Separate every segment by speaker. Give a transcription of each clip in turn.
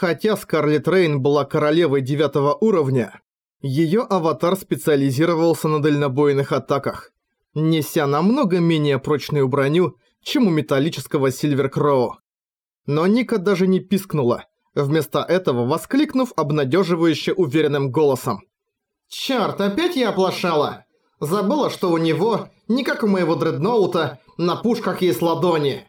Speaker 1: Хотя Скарлетт Рейн была королевой девятого уровня, её аватар специализировался на дальнобойных атаках, неся намного менее прочную броню, чем у металлического Сильвер Кроу. Но Ника даже не пискнула, вместо этого воскликнув обнадеживающе уверенным голосом. «Чёрт, опять я оплошала! Забыла, что у него, не как у моего дредноута, на пушках есть ладони!»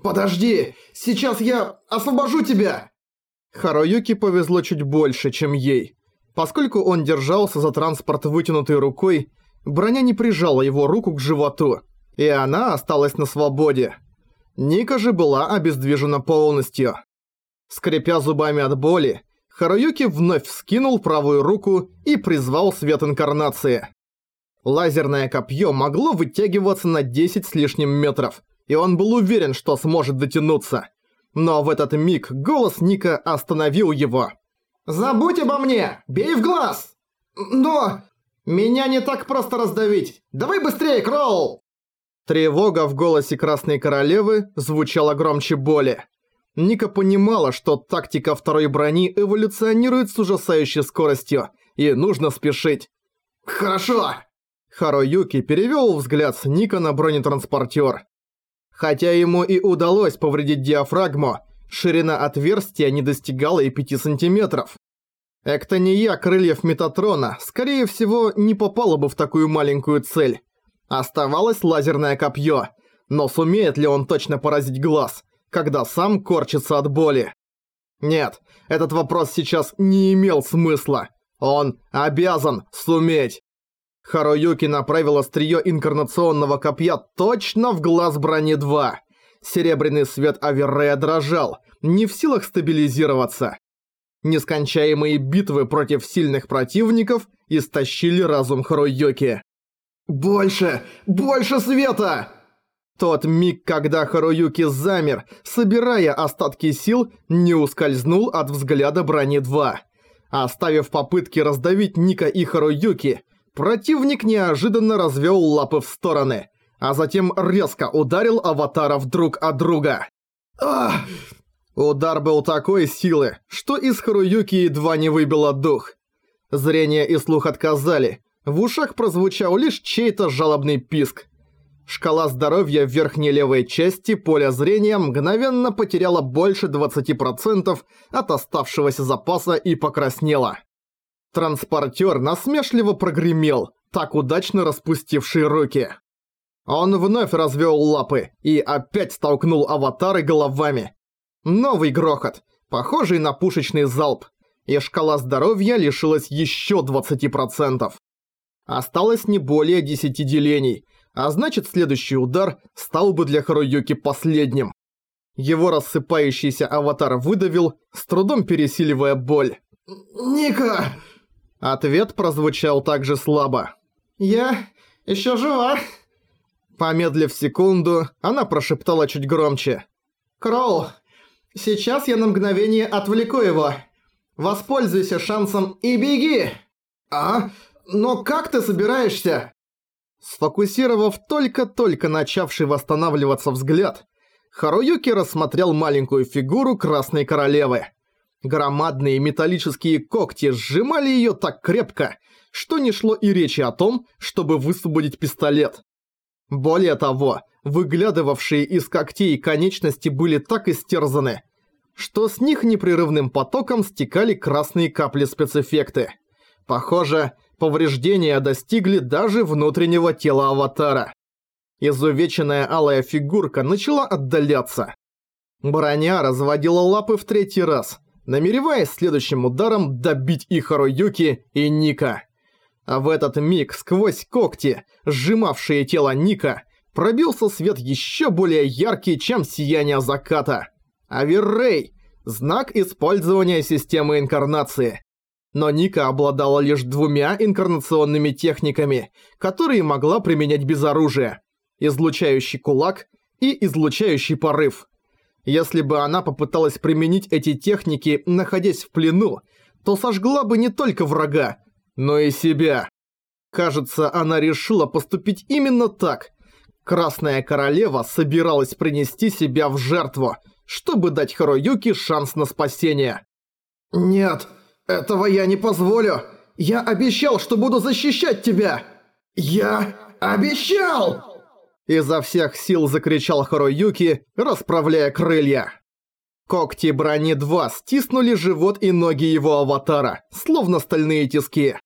Speaker 1: «Подожди! Сейчас я освобожу тебя!» Харуюки повезло чуть больше, чем ей. Поскольку он держался за транспорт вытянутой рукой, броня не прижала его руку к животу, и она осталась на свободе. Ника же была обездвижена полностью. Скрипя зубами от боли, Харуюки вновь вскинул правую руку и призвал свет инкарнации. Лазерное копье могло вытягиваться на 10 с лишним метров, и он был уверен, что сможет дотянуться. Но в этот миг голос Ника остановил его. «Забудь обо мне! Бей в глаз!» «Но... меня не так просто раздавить! Давай быстрее, Кроул!» Тревога в голосе Красной Королевы звучала громче боли. Ника понимала, что тактика второй брони эволюционирует с ужасающей скоростью, и нужно спешить. «Хорошо!» Харуюки перевёл взгляд с Ника на бронетранспортер. Хотя ему и удалось повредить диафрагму, ширина отверстия не достигала и 5 сантиметров. Эктония крыльев Метатрона, скорее всего, не попала бы в такую маленькую цель. Оставалось лазерное копье, но сумеет ли он точно поразить глаз, когда сам корчится от боли? Нет, этот вопрос сейчас не имел смысла. Он обязан суметь. Харуюки направил острие инкарнационного копья точно в глаз брони-2. Серебряный свет Аверрея дрожал, не в силах стабилизироваться. Нескончаемые битвы против сильных противников истощили разум Харуюки. «Больше! Больше света!» Тот миг, когда Харуюки замер, собирая остатки сил, не ускользнул от взгляда брони-2. Оставив попытки раздавить Ника и Харуюки, Противник неожиданно развел лапы в стороны, а затем резко ударил аватаров друг от друга. Ах! Удар был такой силы, что из Харуюки едва не выбило дух. Зрение и слух отказали, в ушах прозвучал лишь чей-то жалобный писк. Шкала здоровья в верхней левой части поля зрения мгновенно потеряла больше 20% от оставшегося запаса и покраснела. Транспортер насмешливо прогремел, так удачно распустивший руки. Он вновь развел лапы и опять столкнул аватары головами. Новый грохот, похожий на пушечный залп, и шкала здоровья лишилась еще 20%. Осталось не более 10 делений, а значит следующий удар стал бы для Харуюки последним. Его рассыпающийся аватар выдавил, с трудом пересиливая боль. «Ника!» Ответ прозвучал также слабо. «Я еще жива!» Помедлив секунду, она прошептала чуть громче. «Кроу, сейчас я на мгновение отвлеку его. Воспользуйся шансом и беги!» «А? Но как ты собираешься?» Сфокусировав только-только начавший восстанавливаться взгляд, Харуюки рассмотрел маленькую фигуру Красной Королевы. Громадные металлические когти сжимали её так крепко, что не шло и речи о том, чтобы высвободить пистолет. Более того, выглядывавшие из когтей конечности были так истерзаны, что с них непрерывным потоком стекали красные капли спецэффекты. Похоже, повреждения достигли даже внутреннего тела аватара. Изувеченная алая фигурка начала отдаляться. Броня разводила лапы в третий раз – намереваясь следующим ударом добить и Харуюки, и Ника. А в этот миг сквозь когти, сжимавшие тело Ника, пробился свет еще более яркий, чем сияние заката. Аверрей – знак использования системы инкарнации. Но Ника обладала лишь двумя инкарнационными техниками, которые могла применять без оружия – излучающий кулак и излучающий порыв – если бы она попыталась применить эти техники, находясь в плену, то сожгла бы не только врага, но и себя. Кажется, она решила поступить именно так. Красная Королева собиралась принести себя в жертву, чтобы дать Харуюке шанс на спасение. «Нет, этого я не позволю! Я обещал, что буду защищать тебя! Я обещал!» Изо всех сил закричал Харуюки, расправляя крылья. Когти брони 2 стиснули живот и ноги его аватара, словно стальные тиски.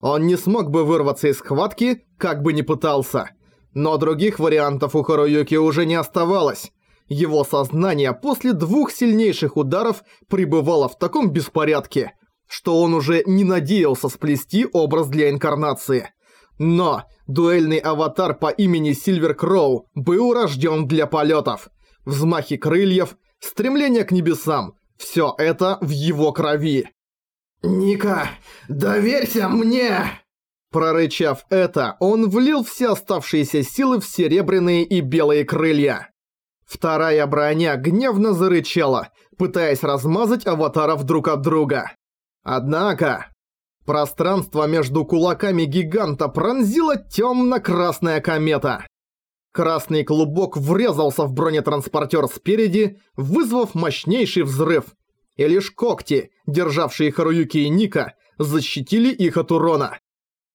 Speaker 1: Он не смог бы вырваться из схватки, как бы ни пытался. Но других вариантов у Харуюки уже не оставалось. Его сознание после двух сильнейших ударов пребывало в таком беспорядке, что он уже не надеялся сплести образ для инкарнации. Но дуэльный аватар по имени Сильвер Кроу был рожден для полетов. Взмахи крыльев, стремление к небесам – все это в его крови. «Ника, доверься мне!» Прорычав это, он влил все оставшиеся силы в серебряные и белые крылья. Вторая броня гневно зарычала, пытаясь размазать аватаров друг от друга. Однако... Пространство между кулаками гиганта пронзила темно-красная комета. Красный клубок врезался в бронетранспортер спереди, вызвав мощнейший взрыв. И лишь когти, державшие Харуюки и Ника, защитили их от урона.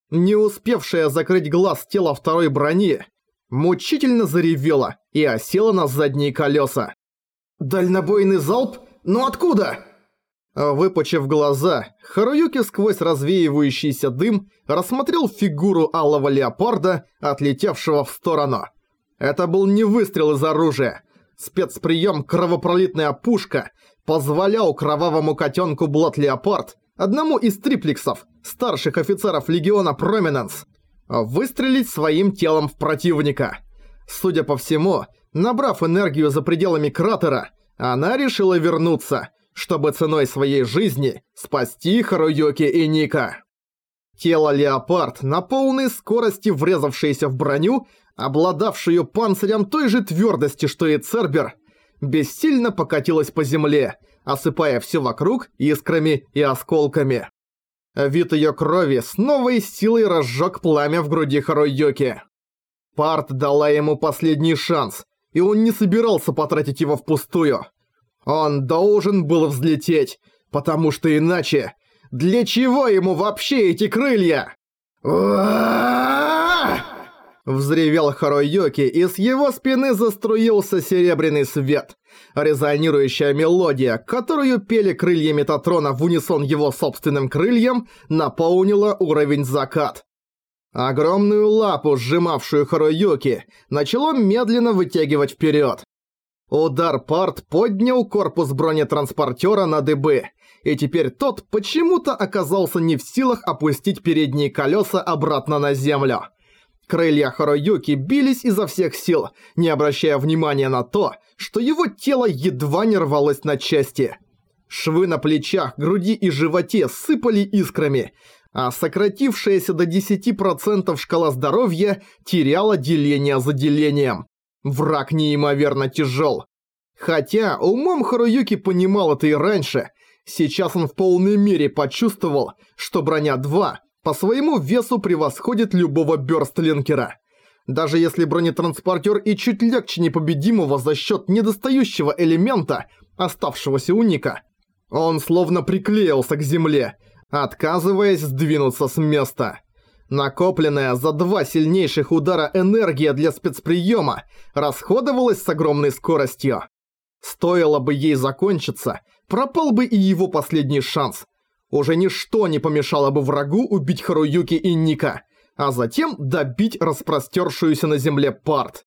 Speaker 1: Не успевшая закрыть глаз тело второй брони, мучительно заревела и осела на задние колеса. «Дальнобойный залп? Но откуда?» Выпучив глаза, Харуюки сквозь развеивающийся дым рассмотрел фигуру алого леопарда, отлетевшего в сторону. Это был не выстрел из оружия. Спецприем «Кровопролитная пушка» позволял кровавому котенку Блот Леопард, одному из триплексов, старших офицеров Легиона Проминенс, выстрелить своим телом в противника. Судя по всему, набрав энергию за пределами кратера, она решила вернуться, чтобы ценой своей жизни спасти Харуюки и Ника. Тело Леопард, на полной скорости врезавшееся в броню, обладавшую панцирем той же твердости, что и Цербер, бессильно покатилась по земле, осыпая все вокруг искрами и осколками. Вид ее крови с новой силой разжег пламя в груди Харуюки. Парт дала ему последний шанс, и он не собирался потратить его впустую. Он должен был взлететь, потому что иначе для чего ему вообще эти крылья? Взревел Харуюки, и с его спины заструился серебряный свет. Резонирующая мелодия, которую пели крылья Метатрона в унисон его собственным крыльям, наполнила уровень закат. Огромную лапу, сжимавшую Харуюки, начало медленно вытягивать вперед. Удар парт поднял корпус бронетранспортера на дыбы, и теперь тот почему-то оказался не в силах опустить передние колеса обратно на землю. Крылья Харуюки бились изо всех сил, не обращая внимания на то, что его тело едва не рвалось на части. Швы на плечах, груди и животе сыпали искрами, а сократившаяся до 10% шкала здоровья теряла деление за делением. Враг неимоверно тяжел. Хотя умом Харуюки понимал это и раньше, сейчас он в полной мере почувствовал, что броня 2 по своему весу превосходит любого бёрстлинкера. Даже если бронетранспортер и чуть легче непобедимого за счет недостающего элемента, оставшегося у Ника, он словно приклеился к земле, отказываясь сдвинуться с места. Накопленная за два сильнейших удара энергия для спецприема расходовалась с огромной скоростью. Стоило бы ей закончиться, пропал бы и его последний шанс. Уже ничто не помешало бы врагу убить Харуюки и Ника, а затем добить распростершуюся на земле парт.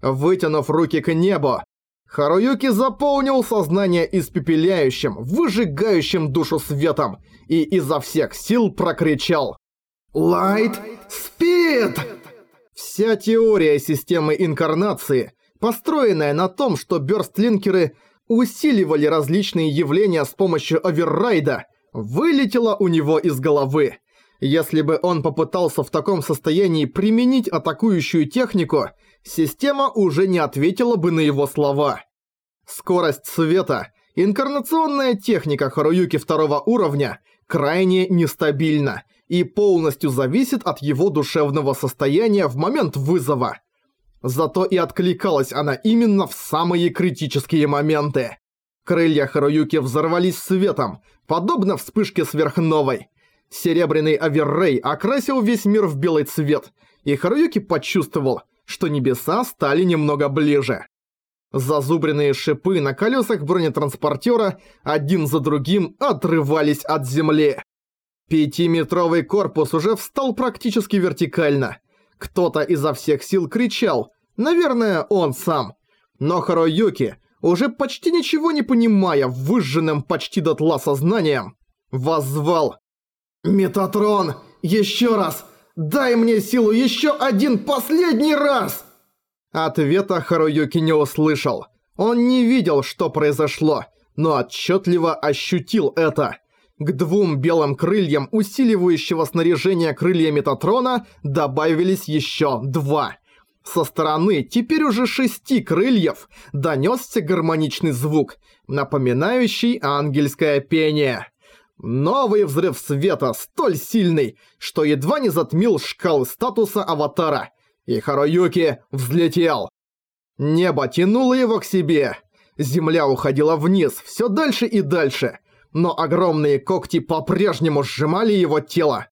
Speaker 1: Вытянув руки к небу, Харуюки заполнил сознание испепеляющим, выжигающим душу светом и изо всех сил прокричал Light Speed! Вся теория системы инкарнации, построенная на том, что бёрстлинкеры усиливали различные явления с помощью оверрайда, вылетела у него из головы. Если бы он попытался в таком состоянии применить атакующую технику, система уже не ответила бы на его слова. Скорость света, инкарнационная техника Харуюки второго уровня крайне нестабильна и полностью зависит от его душевного состояния в момент вызова. Зато и откликалась она именно в самые критические моменты. Крылья Харуюки взорвались светом, подобно вспышке сверхновой. Серебряный оверрей окрасил весь мир в белый цвет, и Харуюки почувствовал, что небеса стали немного ближе. Зазубренные шипы на колесах бронетранспортера один за другим отрывались от земли. Пятиметровый корпус уже встал практически вертикально. Кто-то изо всех сил кричал, наверное, он сам. Но Харуюки уже почти ничего не понимая, выжженным почти дотла сознанием, воззвал. «Метатрон, еще раз! Дай мне силу еще один последний раз!» Ответа Харуюки не услышал. Он не видел, что произошло, но отчетливо ощутил это. К двум белым крыльям усиливающего снаряжения крылья Метатрона добавились еще два – со стороны теперь уже шести крыльев донёсся гармоничный звук, напоминающий ангельское пение. Новый взрыв света, столь сильный, что едва не затмил шкалы статуса аватара, и Харуюки взлетел. Небо тянуло его к себе. Земля уходила вниз, все дальше и дальше, но огромные когти по-прежнему сжимали его тело.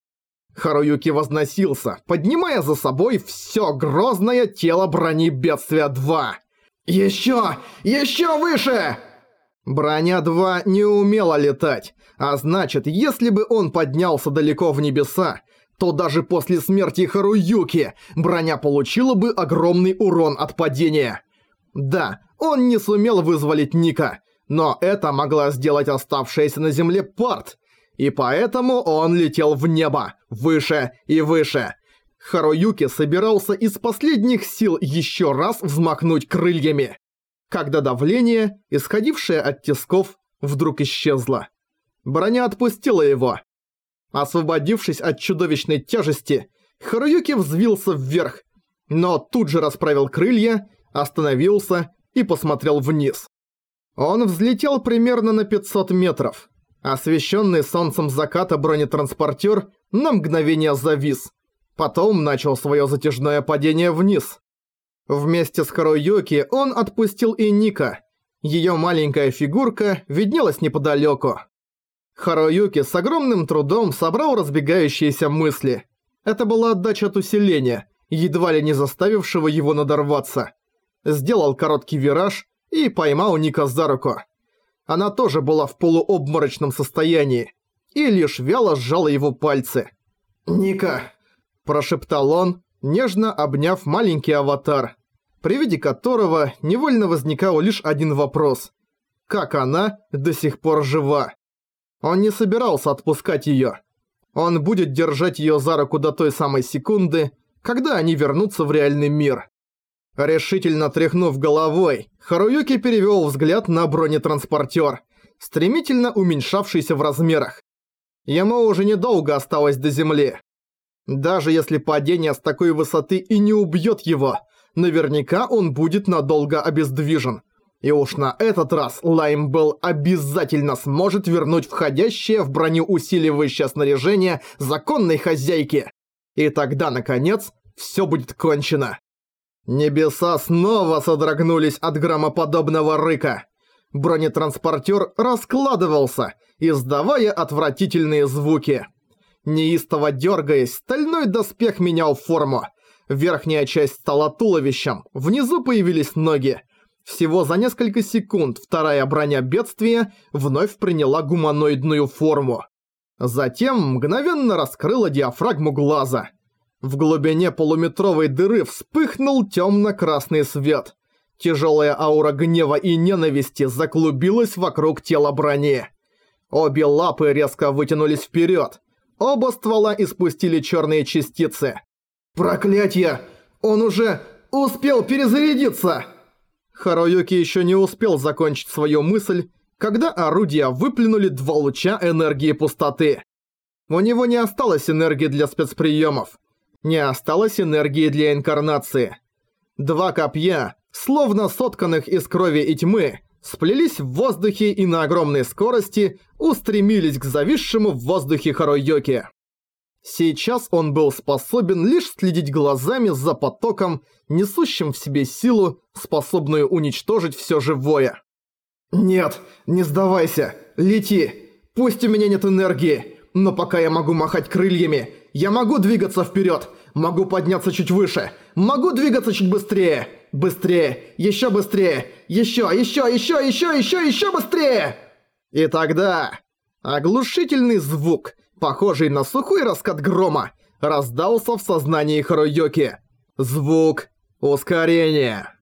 Speaker 1: Харуюки возносился, поднимая за собой все грозное тело брони Бедствия 2. «Еще! Еще выше!» Броня 2 не умела летать, а значит, если бы он поднялся далеко в небеса, то даже после смерти Харуюки броня получила бы огромный урон от падения. Да, он не сумел вызволить Ника, но это могла сделать оставшаяся на земле парт, и поэтому он летел в небо, выше и выше. Харуюки собирался из последних сил еще раз взмахнуть крыльями, когда давление, исходившее от тисков, вдруг исчезло. Броня отпустила его. Освободившись от чудовищной тяжести, Харуюки взвился вверх, но тут же расправил крылья, остановился и посмотрел вниз. Он взлетел примерно на 500 метров. Освещенный солнцем заката бронетранспортер на мгновение завис. Потом начал свое затяжное падение вниз. Вместе с Харуюки он отпустил и Ника. Ее маленькая фигурка виднелась неподалеку. Харуюки с огромным трудом собрал разбегающиеся мысли. Это была отдача от усиления, едва ли не заставившего его надорваться. Сделал короткий вираж и поймал Ника за руку она тоже была в полуобморочном состоянии и лишь вяло сжала его пальцы. «Ника!» – прошептал он, нежно обняв маленький аватар, при виде которого невольно возникал лишь один вопрос. Как она до сих пор жива? Он не собирался отпускать её. Он будет держать её за руку до той самой секунды, когда они вернутся в реальный мир. Решительно тряхнув головой, Харуюки перевёл взгляд на бронетранспортер, стремительно уменьшавшийся в размерах. Ему уже недолго осталось до земли. Даже если падение с такой высоты и не убьёт его, наверняка он будет надолго обездвижен. И уж на этот раз Лаймбелл обязательно сможет вернуть входящее в броню усиливающее снаряжение законной хозяйки. И тогда, наконец, всё будет кончено. Небеса снова содрогнулись от громоподобного рыка. Бронетранспортер раскладывался, издавая отвратительные звуки. Неистово дергаясь, стальной доспех менял форму. Верхняя часть стала туловищем, внизу появились ноги. Всего за несколько секунд вторая броня бедствия вновь приняла гуманоидную форму. Затем мгновенно раскрыла диафрагму глаза – в глубине полуметровой дыры вспыхнул темно-красный свет. Тяжелая аура гнева и ненависти заклубилась вокруг тела брони. Обе лапы резко вытянулись вперед. Оба ствола испустили черные частицы. «Проклятье! Он уже успел перезарядиться!» Харуюки еще не успел закончить свою мысль, когда орудия выплюнули два луча энергии пустоты. У него не осталось энергии для спецприемов не осталось энергии для инкарнации. Два копья, словно сотканных из крови и тьмы, сплелись в воздухе и на огромной скорости устремились к зависшему в воздухе Харуюки. Сейчас он был способен лишь следить глазами за потоком, несущим в себе силу, способную уничтожить все живое. «Нет, не сдавайся, лети. Пусть у меня нет энергии, но пока я могу махать крыльями, я могу двигаться вперед, могу подняться чуть выше, могу двигаться чуть быстрее, быстрее, еще быстрее, еще, еще, еще, еще, еще, еще быстрее!» И тогда оглушительный звук, похожий на сухой раскат грома, раздался в сознании Харуюки. Звук ускорения.